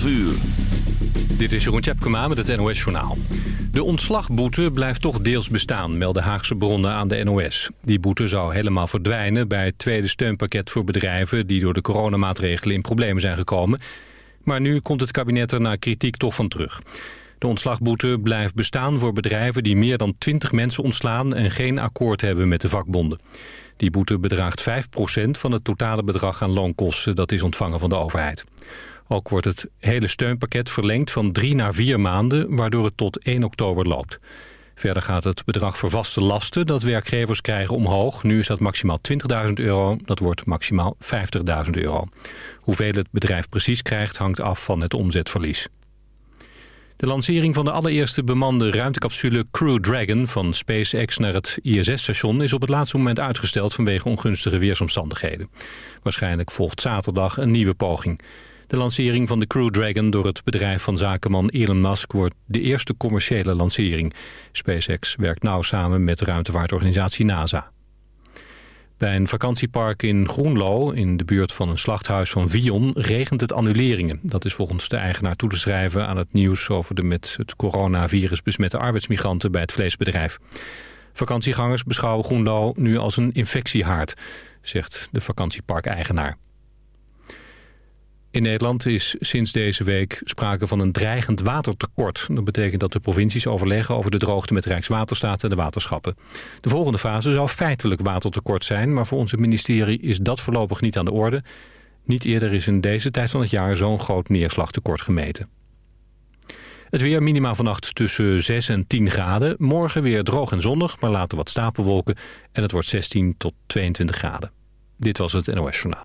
12 uur. Dit is Jeroen Tjepkema met het NOS Journaal. De ontslagboete blijft toch deels bestaan, melden Haagse bronnen aan de NOS. Die boete zou helemaal verdwijnen bij het tweede steunpakket voor bedrijven... die door de coronamaatregelen in problemen zijn gekomen. Maar nu komt het kabinet er na kritiek toch van terug. De ontslagboete blijft bestaan voor bedrijven die meer dan 20 mensen ontslaan... en geen akkoord hebben met de vakbonden. Die boete bedraagt 5% van het totale bedrag aan loonkosten... dat is ontvangen van de overheid. Ook wordt het hele steunpakket verlengd van drie naar vier maanden... waardoor het tot 1 oktober loopt. Verder gaat het bedrag voor vaste lasten dat werkgevers krijgen omhoog. Nu is dat maximaal 20.000 euro, dat wordt maximaal 50.000 euro. Hoeveel het bedrijf precies krijgt hangt af van het omzetverlies. De lancering van de allereerste bemande ruimtecapsule Crew Dragon van SpaceX naar het ISS-station is op het laatste moment uitgesteld vanwege ongunstige weersomstandigheden. Waarschijnlijk volgt zaterdag een nieuwe poging. De lancering van de Crew Dragon door het bedrijf van zakenman Elon Musk wordt de eerste commerciële lancering. SpaceX werkt nauw samen met de ruimtevaartorganisatie NASA. Bij een vakantiepark in Groenlo, in de buurt van een slachthuis van Vion, regent het annuleringen. Dat is volgens de eigenaar toe te schrijven aan het nieuws over de met het coronavirus besmette arbeidsmigranten bij het vleesbedrijf. Vakantiegangers beschouwen Groenlo nu als een infectiehaard, zegt de vakantieparkeigenaar. In Nederland is sinds deze week sprake van een dreigend watertekort. Dat betekent dat de provincies overleggen over de droogte met Rijkswaterstaat en de waterschappen. De volgende fase zou feitelijk watertekort zijn, maar voor ons ministerie is dat voorlopig niet aan de orde. Niet eerder is in deze tijd van het jaar zo'n groot neerslagtekort gemeten. Het weer minimaal vannacht tussen 6 en 10 graden. Morgen weer droog en zonnig, maar later wat stapelwolken. En het wordt 16 tot 22 graden. Dit was het NOS Journaal.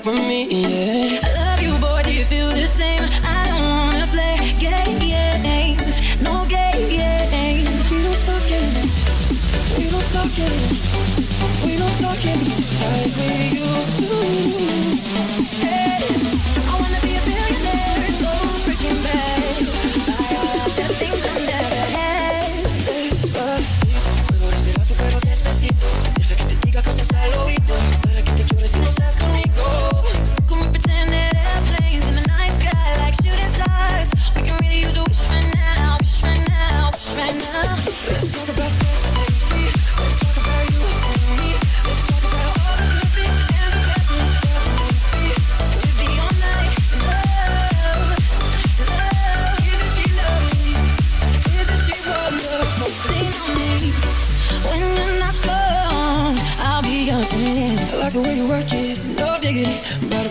got me.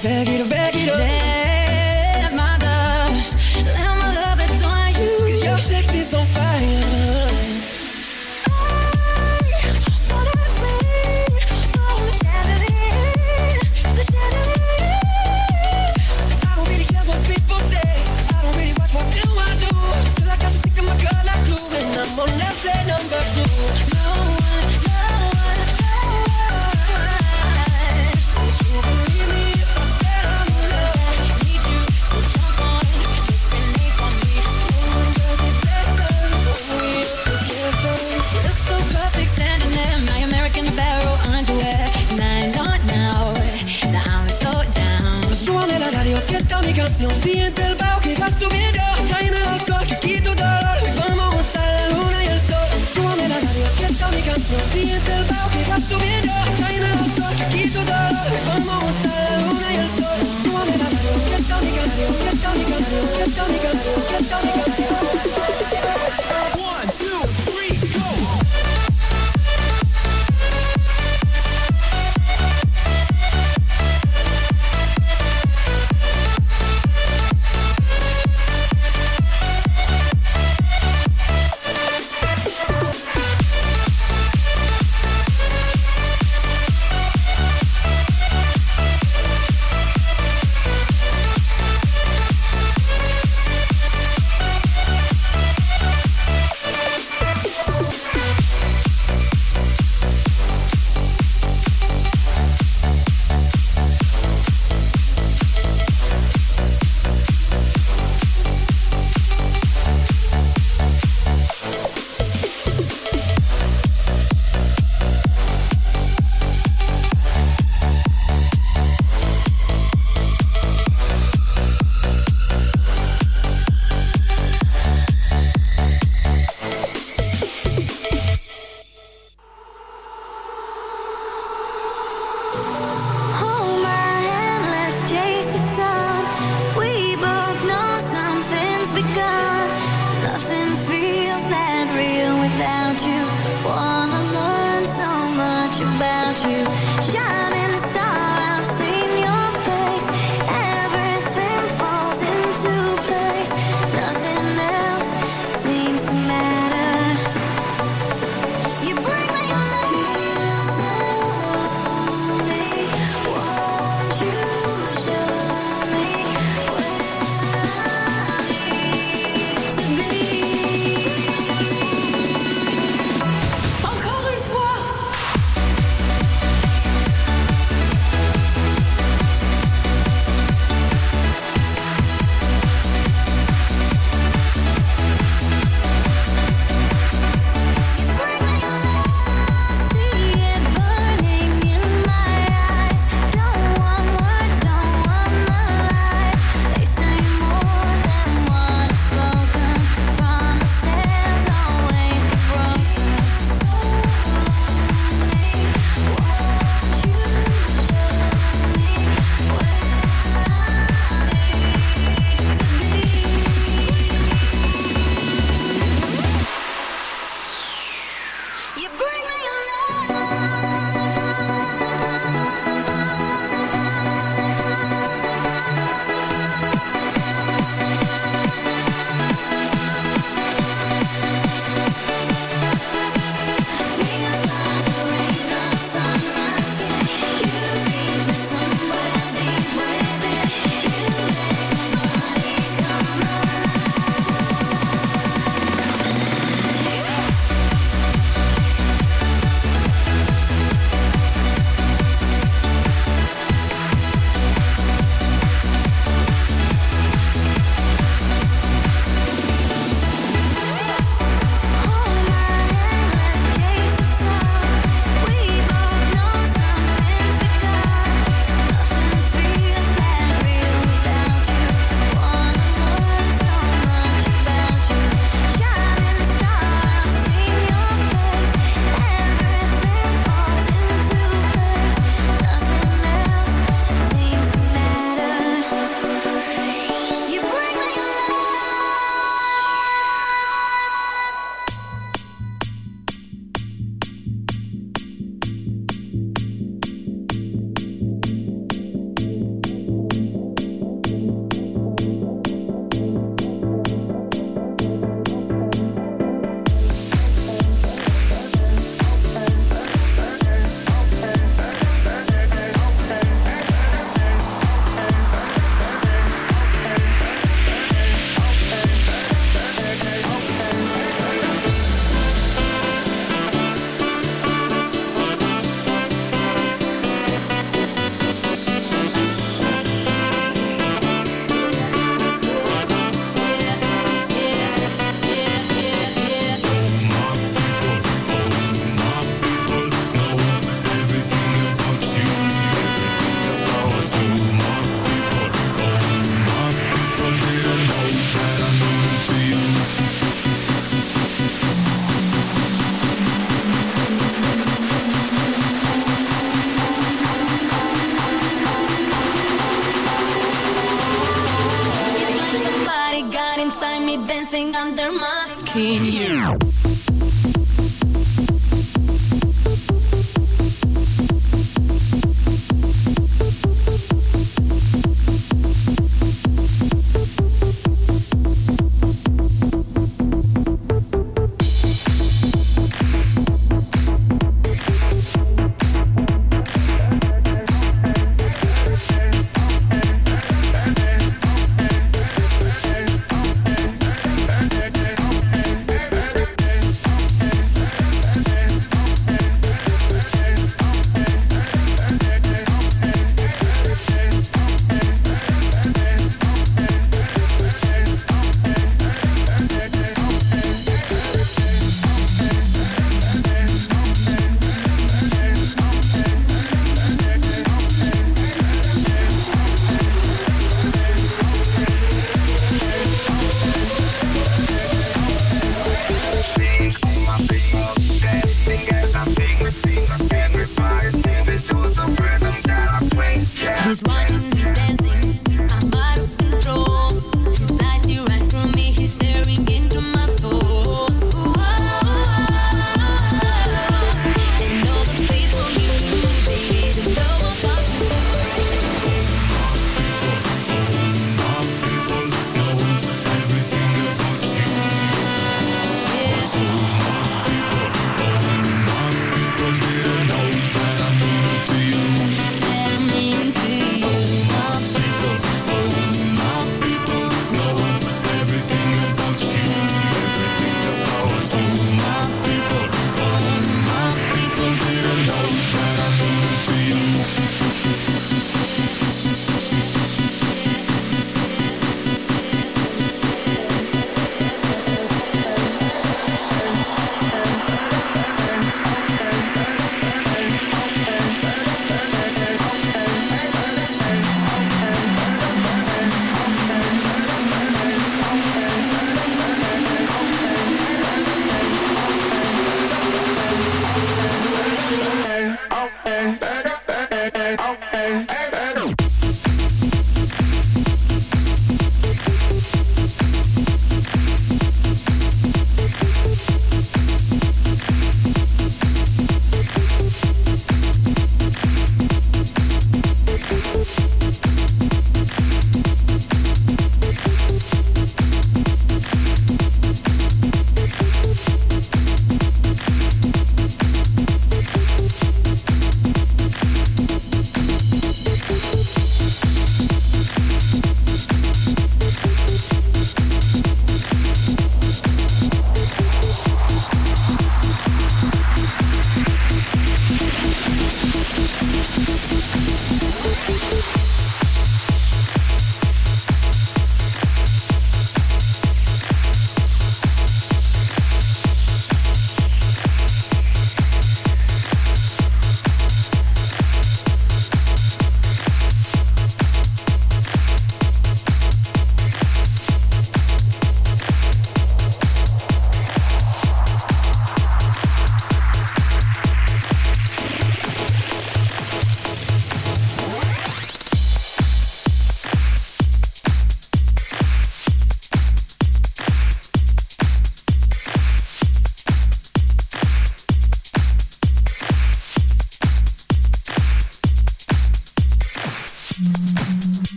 te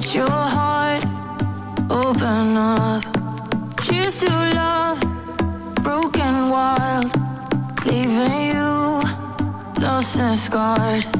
Your heart open up. Cheers to love, broken wild, leaving you lost and scarred.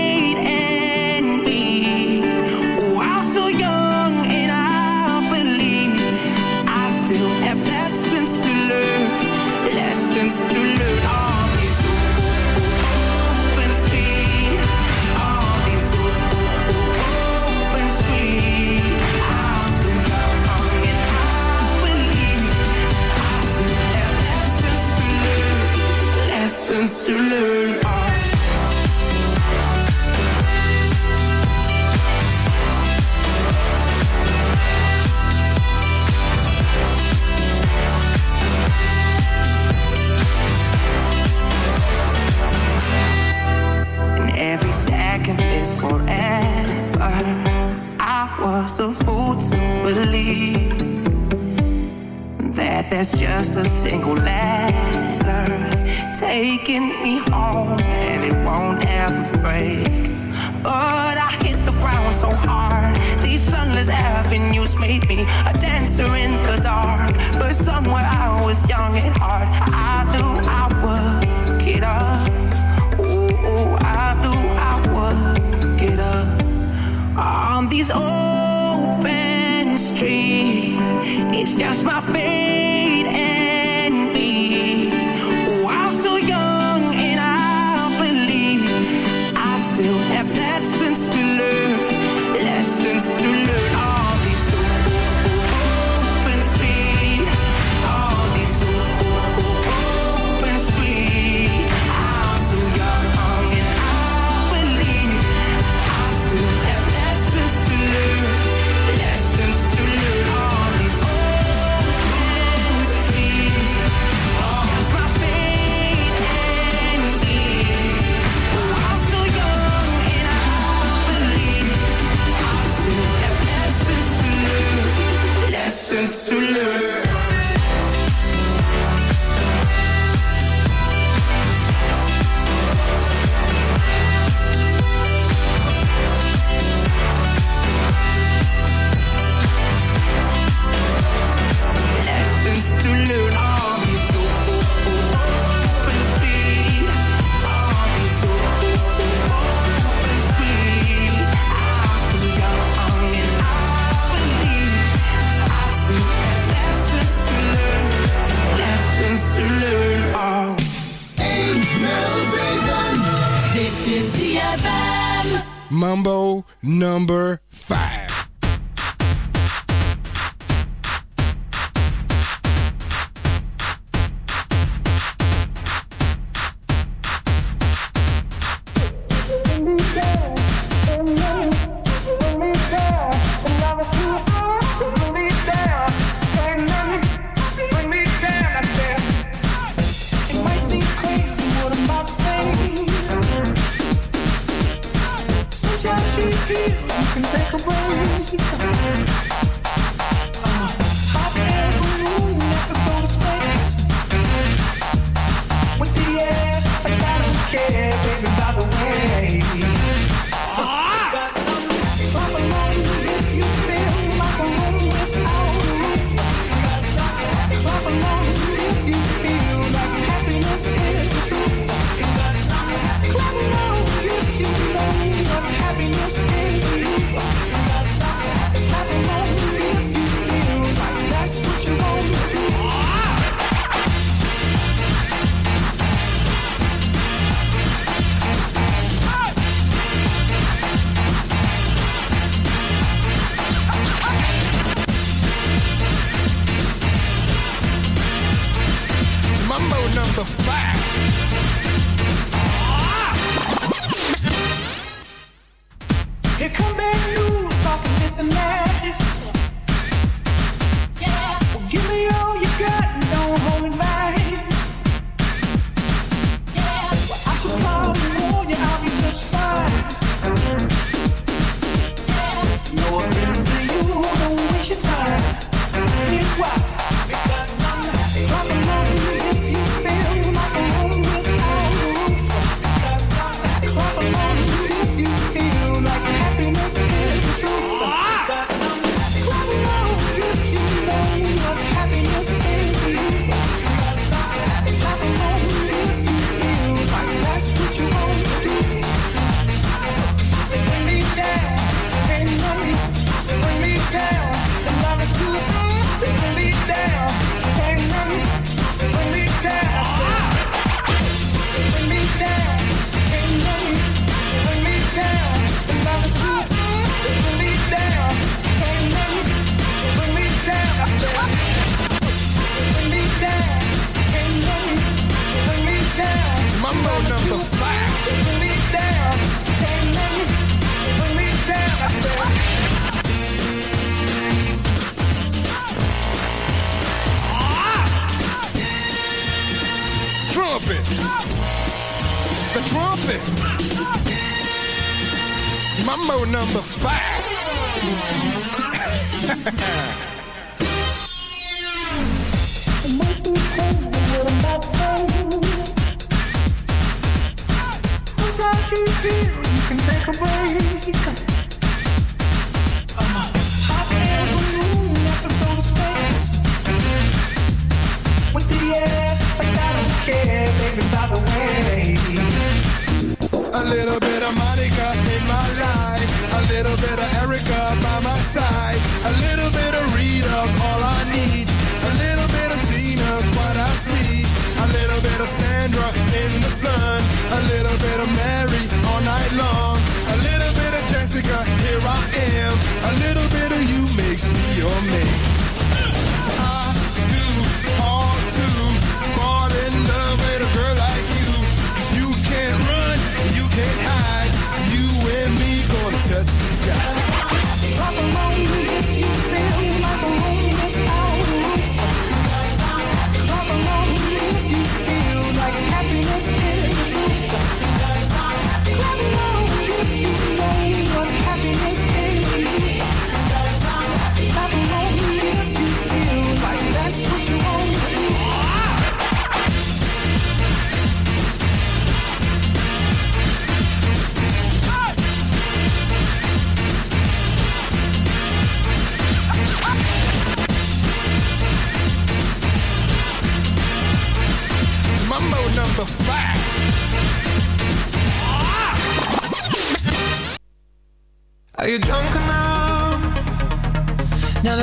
to live.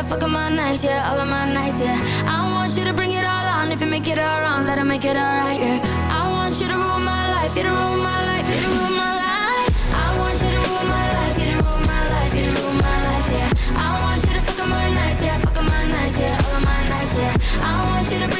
Yeah, fucking my nights, yeah, all of my nights, yeah. I want you to bring it all on. If you make it all wrong, let it make it alright, yeah. I want you to rule my life, you to rule my life, you to rule my life. I want you to rule my life, you to rule my life, you to rule my life, yeah. I want you to fucking my nights, yeah, fucking my nights, yeah, all of my nights, yeah. I want you to bring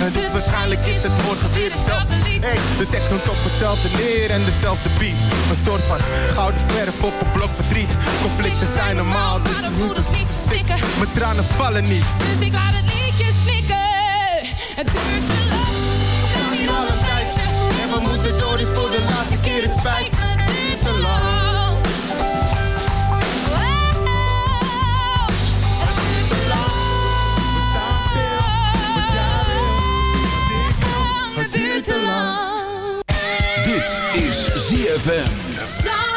En dus waarschijnlijk is het morgen weer hetzelfde lied. Hey, de tekst noemt op hetzelfde neer en dezelfde beat. Een soort van gouden verf op een blok verdriet. Conflicten zijn normaal, dus maar de voeders niet verstikken. Mijn tranen vallen niet. Dus ik laat het liedje snikken. Het duurt te lang. We gaan hier al een tijdje. En we moeten door, dus voor de laatste keer. Het spijt me, ZFM.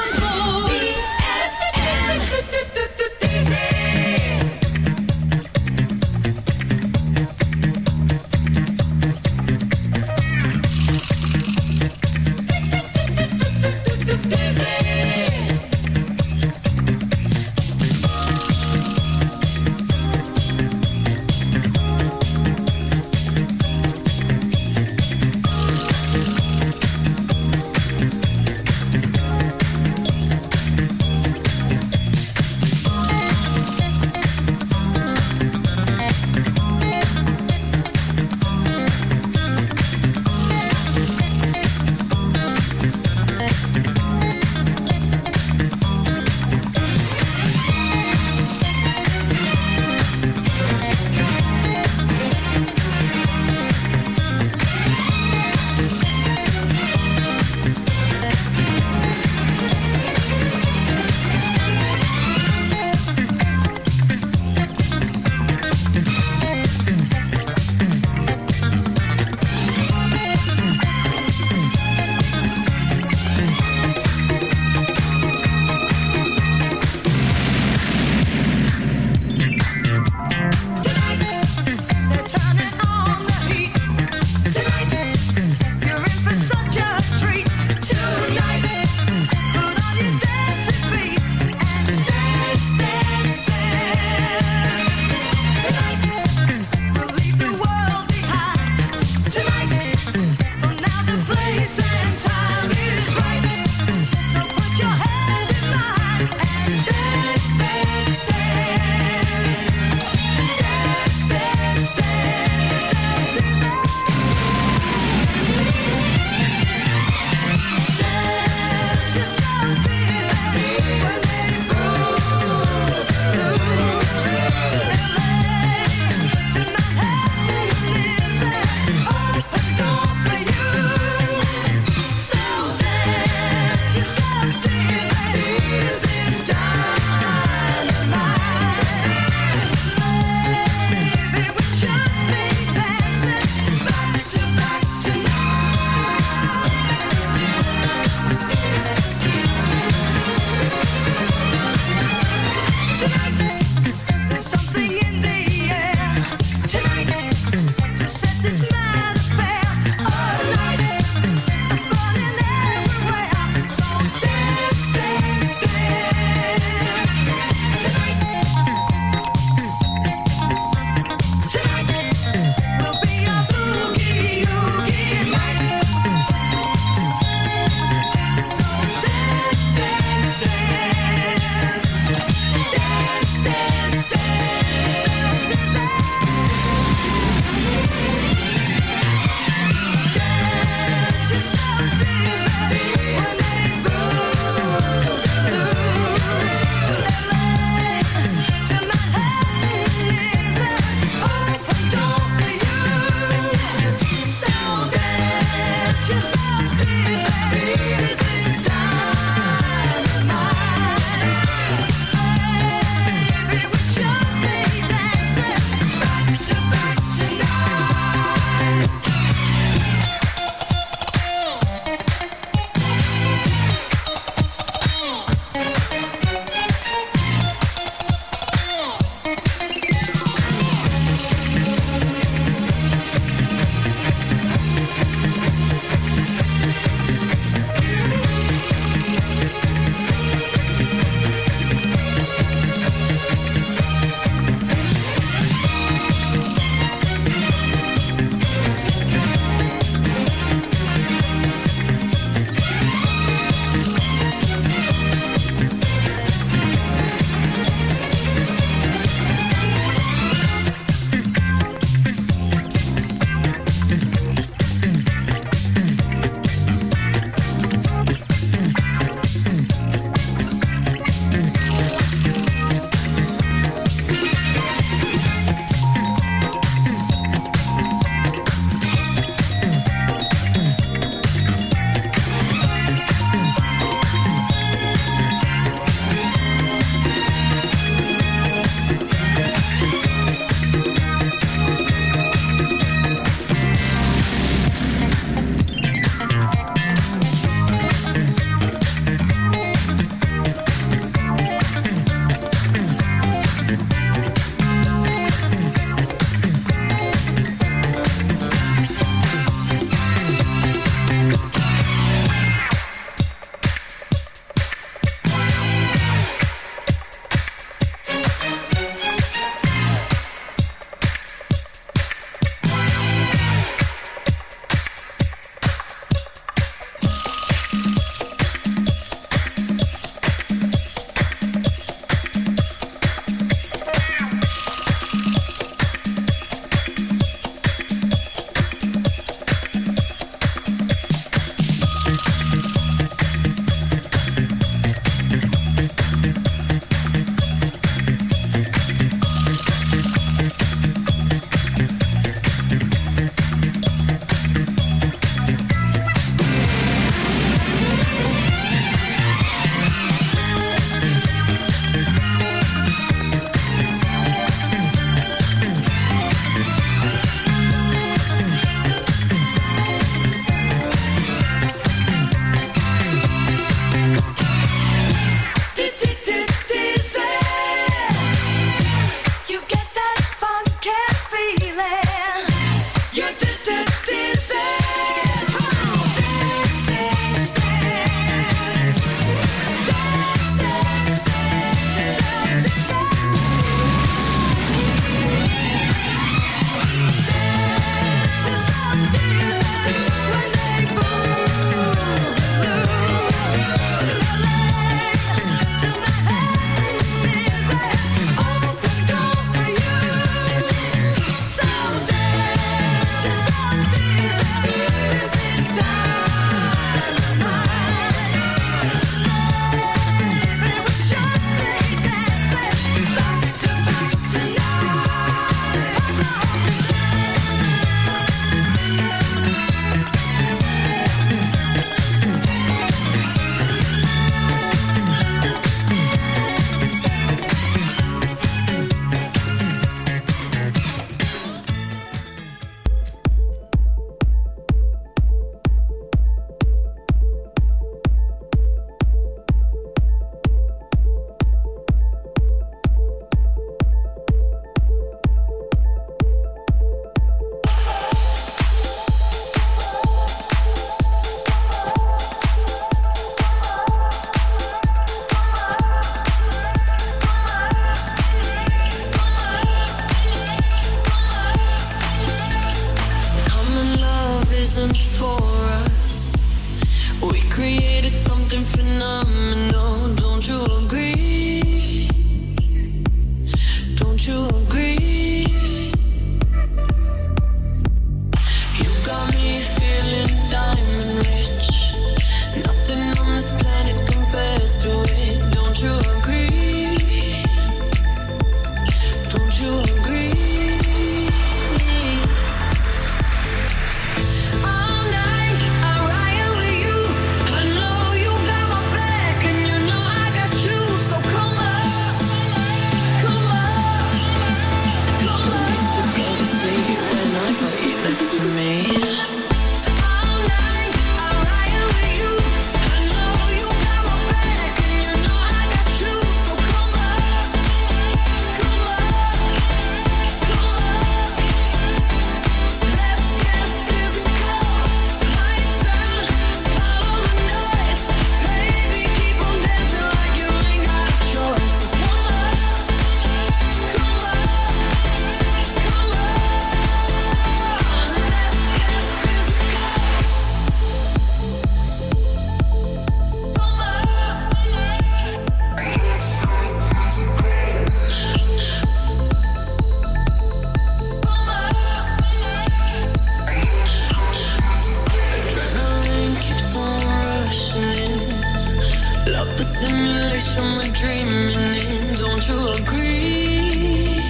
we're dreaming in. Don't you agree?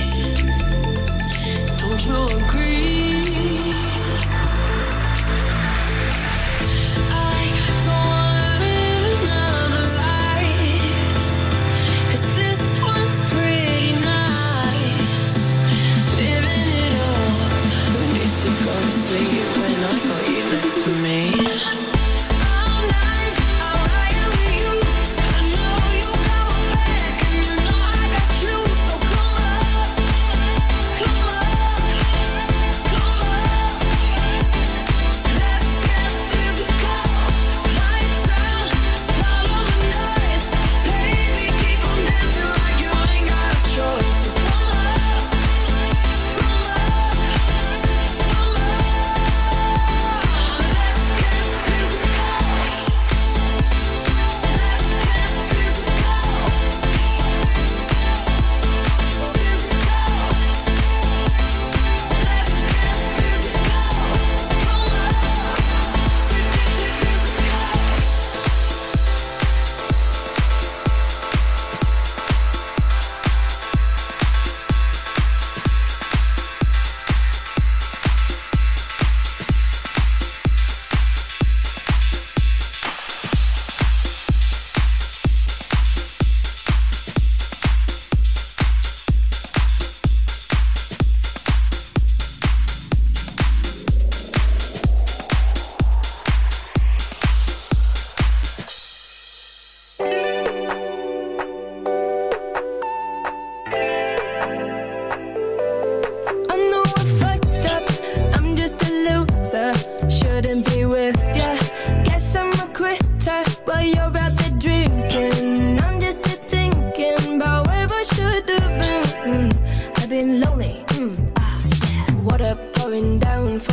Don't you agree?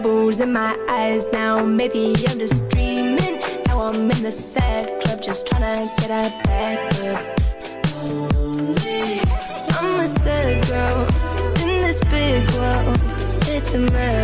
bubbles in my eyes now. Maybe I'm just dreaming. Now I'm in the sad club, just trying to get her back up. Mama says, girl, in this big world, it's a mess.